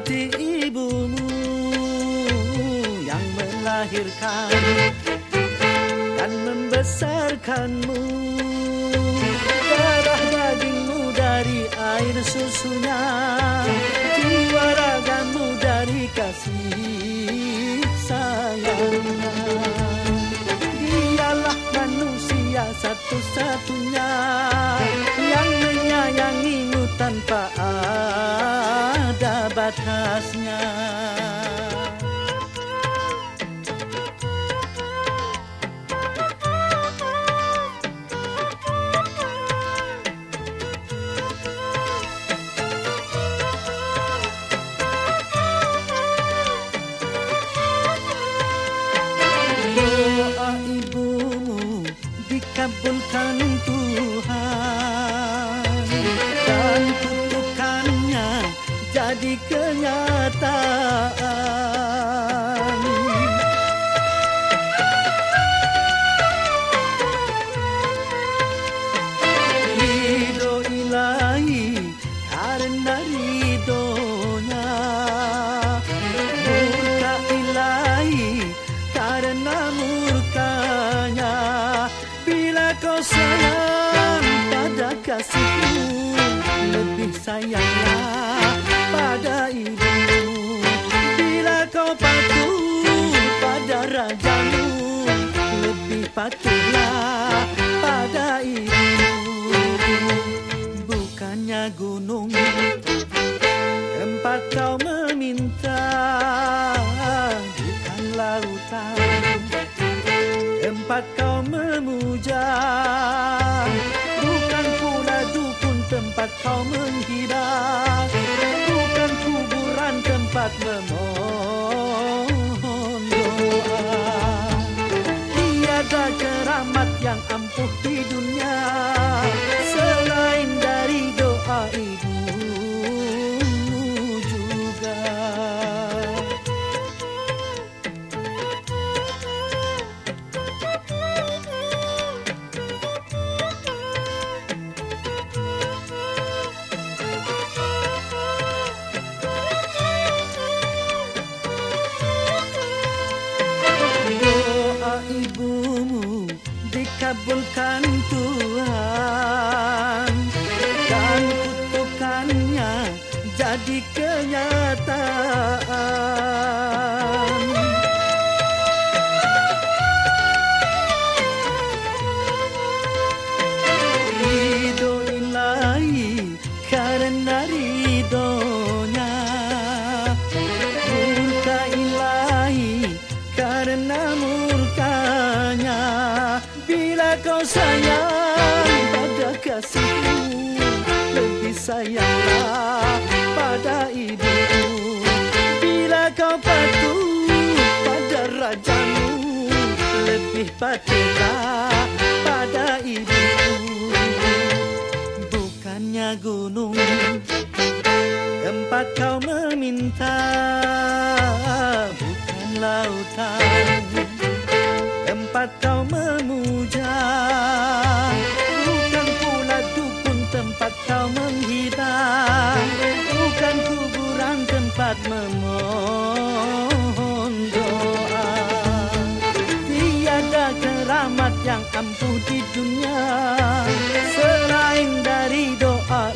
seperti ibumu yang melahirkan dan membesarkanmu. Darah dagingmu dari air susunya jiwa ragamu dari kasih sayangnya. Dialah manusia satu-satunya tanpa ada batasnya. Doa ibumu dikabulkan Tuhan kenyataan. Ridho ilahi karena ridhonya. Murka ilahi karena murkanya. Bila kau sayang pada kasihmu Lebih sayanglah pada ibumu. Bila kau patuh pada rajamu Lebih patuhlah pada ibumu. Bukannya gunung tempat kau meminta Bukan lautan tempat kau memuja Bukan pula dukun tempat kau menghibah Bukan ibumu dikabulkan Tuhan. Dan kutukannya jadi kenyataan sayang pada kasihmu Lebih sayanglah pada ibumu. Bila kau patuh pada rajamu Lebih patuhlah pada ibumu. Bukannya gunung tempat kau meminta bukan lautan tempat kau memuja. Bukan pula dukun tempat kau menghibah bukan kuburan tempat memohon doa. Tiada keramat yang ampuh di dunia. Selain dari doa